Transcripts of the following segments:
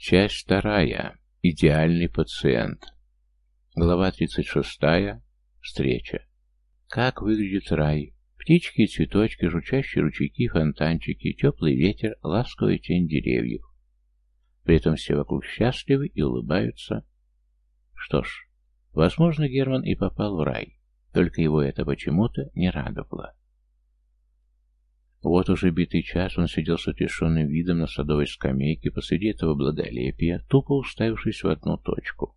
Часть вторая. Идеальный пациент. Глава 36. Встреча. Как выглядит рай? Птички и цветочки, жучащие ручейки, фонтанчики, теплый ветер, ласковая тень деревьев. При этом все вокруг счастливы и улыбаются. Что ж, возможно, Герман и попал в рай, только его это почему-то не радовало. Вот уже битый час он сидел с отрешенным видом на садовой скамейке посреди этого благолепия, тупо уставившись в одну точку.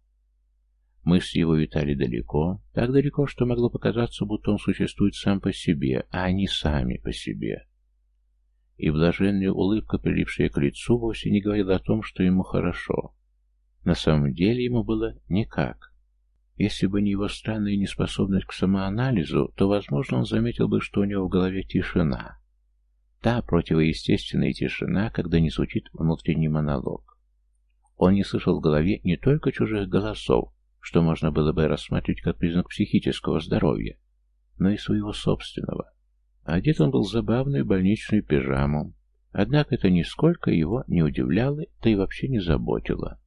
Мысли его витали далеко, так далеко, что могло показаться, будто он существует сам по себе, а они сами по себе. И блаженная улыбка, прилипшая к лицу, вовсе не говорила о том, что ему хорошо. На самом деле ему было никак. Если бы не его странная неспособность к самоанализу, то, возможно, он заметил бы, что у него в голове тишина. Та противоестественная тишина, когда не звучит внутренний монолог. Он не слышал в голове не только чужих голосов, что можно было бы рассматривать как признак психического здоровья, но и своего собственного. Одет он был забавную больничную пижаму, однако это нисколько его не удивляло, да и вообще не заботило.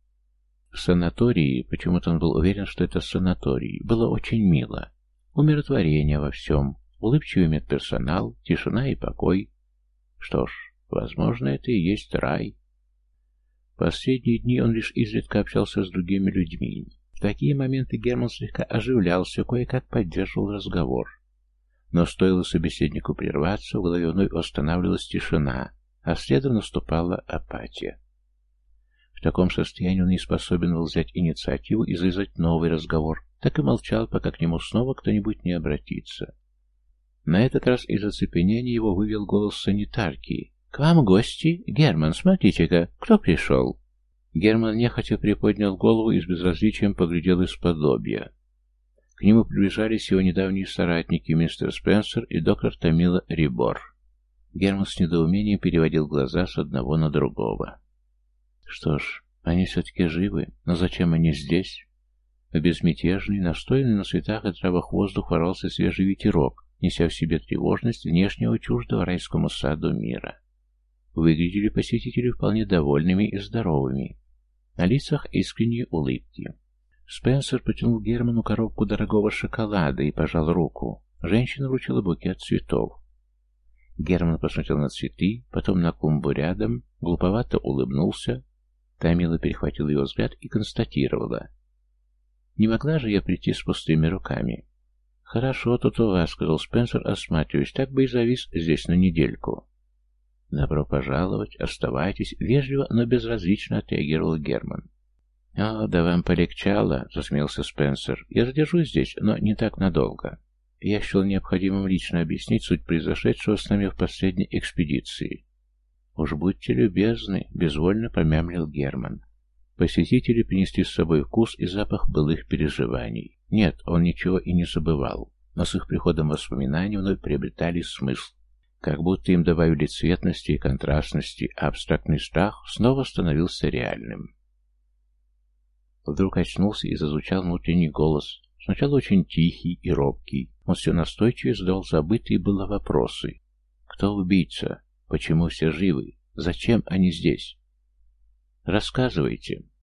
В санатории, почему-то он был уверен, что это санаторий, было очень мило. Умиротворение во всем, улыбчивый медперсонал, тишина и покой, что ж, возможно, это и есть рай. Последние дни он лишь изредка общался с другими людьми. В такие моменты Герман слегка оживлялся, кое-как поддерживал разговор. Но стоило собеседнику прерваться, в голове вновь восстанавливалась тишина, а следом наступала апатия. В таком состоянии он не способен был взять инициативу и завязать новый разговор, так и молчал, пока к нему снова кто-нибудь не обратится. На этот раз из оцепенения его вывел голос санитарки. «К вам гости? Герман, смотрите-ка, кто пришел?» Герман нехотя приподнял голову и с безразличием поглядел из-под лобья. К нему приближались его недавние соратники, мистер Спенсер и доктор Томила Рибор. Герман с недоумением переводил глаза с одного на другого. Что ж, они все-таки живы, но зачем они здесь? Безмятежный, настойный на цветах и травах воздух ворвался свежий ветерок, неся в себе тревожность внешнего чуждого райскому саду мира. Выглядели посетители вполне довольными и здоровыми. На лицах искренние улыбки. Спенсер потянул Герману коробку дорогого шоколада и пожал руку. Женщина вручила букет цветов. Герман посмотрел на цветы, потом на клумбу рядом, глуповато улыбнулся. Тамила перехватила его взгляд и констатировала. «Не могла же я прийти с пустыми руками?» «Хорошо тут у вас», — сказал Спенсер, осматриваясь. «Так бы и завис здесь на недельку». «Добро пожаловать, оставайтесь», — вежливо, но безразлично отреагировал Герман. «О, да вам полегчало», — засмеялся Спенсер. «Я задержусь здесь, но не так надолго. Я счел необходимым лично объяснить суть произошедшего с нами в последней экспедиции». «Уж будьте любезны», — безвольно помямлил Герман. Посетители принесли с собой вкус и запах былых переживаний. Нет, он ничего и не забывал, но с их приходом воспоминания вновь приобретали смысл. Как будто им добавили цветности и контрастности, а абстрактный страх снова становился реальным. Вдруг очнулся и зазвучал внутренний голос, сначала очень тихий и робкий. Он все настойчивее задавал забытые было вопросы. Кто убийца? Почему все живы? Зачем они здесь? Рассказывайте.